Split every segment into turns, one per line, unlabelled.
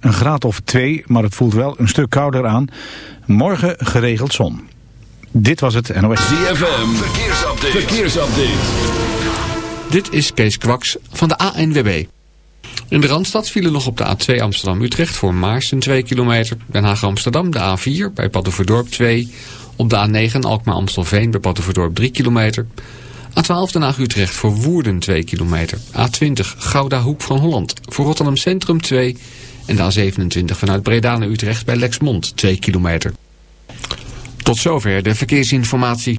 vandaag een graad of 2, maar het voelt wel een stuk kouder aan. Morgen geregeld zon. Dit was het NOS.
ZFM, verkeersupdate. verkeersupdate.
Dit is Kees Kwaks van de ANWB. In de Randstad vielen nog op de A2 Amsterdam-Utrecht voor Maarsen 2 kilometer. Den Haag-Amsterdam, de A4 bij Paddenverdorp 2. Op de A9 Alkmaar-Amstelveen bij Paddenverdorp 3 kilometer. A12 Den Haag-Utrecht voor Woerden 2 kilometer. A20 Gouda Hoek van Holland voor Rotterdam Centrum 2. En de A27 vanuit Breda naar Utrecht bij Lexmond 2 kilometer. Tot zover de verkeersinformatie.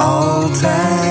all time.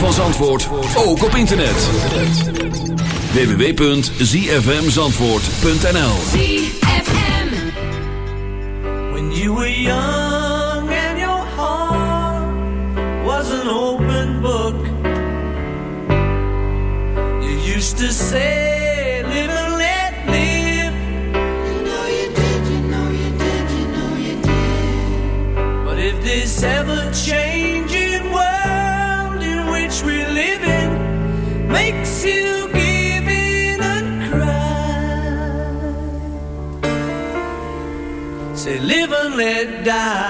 van Zandvoort ook op internet. www.zfmzandvoort.nl
When you were young and your heart was an open book You used to say die.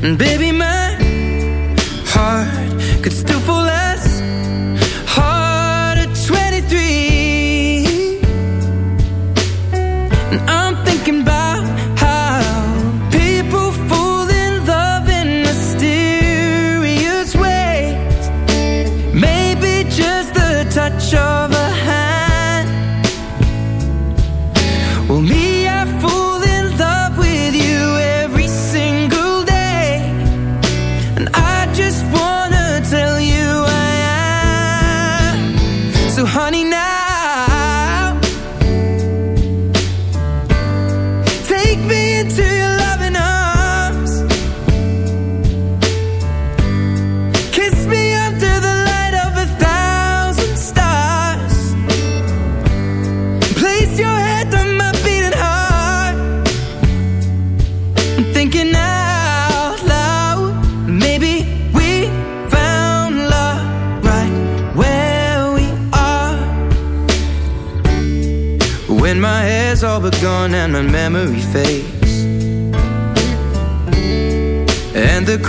Baby,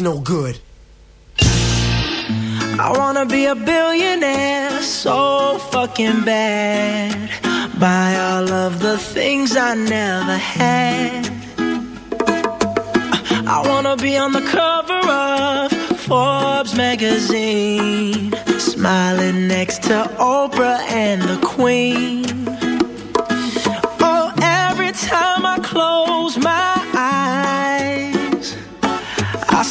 No good. I wanna be a billionaire so fucking bad. Buy all of the things I never had. I wanna be on the cover of Forbes magazine, smiling next to Oprah and the Queen.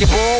Basketball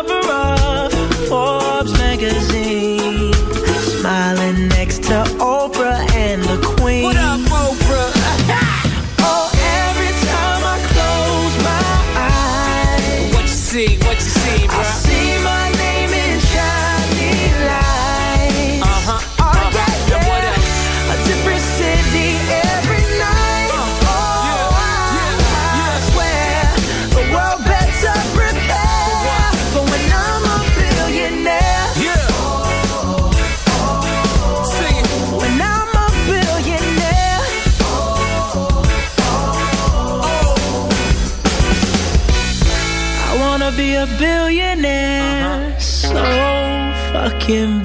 fucking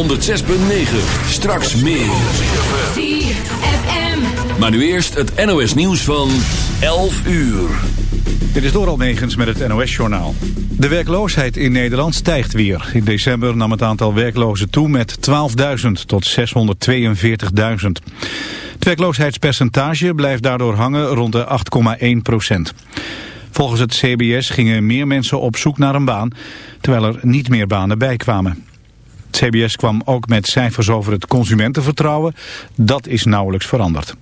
106.9. Straks meer. Maar nu eerst het NOS nieuws van 11 uur.
Dit is Doral Negens met het NOS-journaal. De werkloosheid in Nederland stijgt weer. In december nam het aantal werklozen toe met 12.000 tot 642.000. Het werkloosheidspercentage blijft daardoor hangen rond de 8,1 procent. Volgens het CBS gingen meer mensen op zoek naar een baan, terwijl er niet meer banen bijkwamen. CBS kwam ook met cijfers over het consumentenvertrouwen. Dat is nauwelijks veranderd.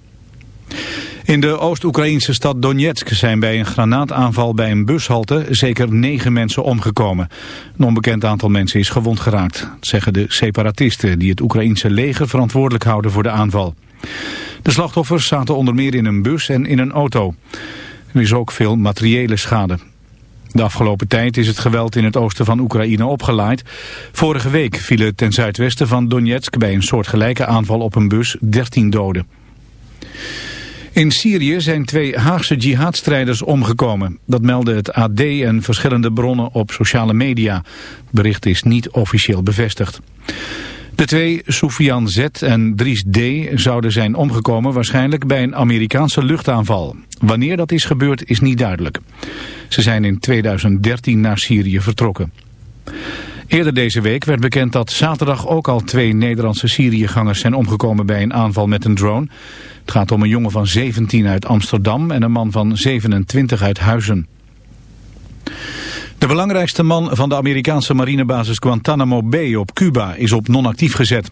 In de Oost-Oekraïnse stad Donetsk zijn bij een granaataanval bij een bushalte zeker negen mensen omgekomen. Een onbekend aantal mensen is gewond geraakt. Zeggen de separatisten die het Oekraïnse leger verantwoordelijk houden voor de aanval. De slachtoffers zaten onder meer in een bus en in een auto. Er is ook veel materiële schade. De afgelopen tijd is het geweld in het oosten van Oekraïne opgelaaid. Vorige week vielen ten zuidwesten van Donetsk bij een soortgelijke aanval op een bus 13 doden. In Syrië zijn twee Haagse jihadstrijders omgekomen. Dat melden het AD en verschillende bronnen op sociale media. Het bericht is niet officieel bevestigd. De twee, Soufian Z en Dries D, zouden zijn omgekomen waarschijnlijk bij een Amerikaanse luchtaanval. Wanneer dat is gebeurd is niet duidelijk. Ze zijn in 2013 naar Syrië vertrokken. Eerder deze week werd bekend dat zaterdag ook al twee Nederlandse Syriëgangers zijn omgekomen bij een aanval met een drone. Het gaat om een jongen van 17 uit Amsterdam en een man van 27 uit Huizen. De belangrijkste man van de Amerikaanse marinebasis Guantanamo Bay op Cuba is op non-actief gezet.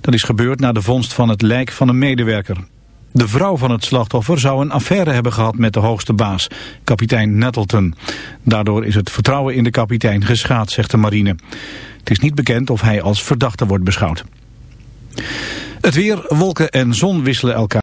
Dat is gebeurd na de vondst van het lijk van een medewerker. De vrouw van het slachtoffer zou een affaire hebben gehad met de hoogste baas, kapitein Nettleton. Daardoor is het vertrouwen in de kapitein geschaad, zegt de marine. Het is niet bekend of hij als verdachte wordt beschouwd. Het weer, wolken en zon wisselen elkaar.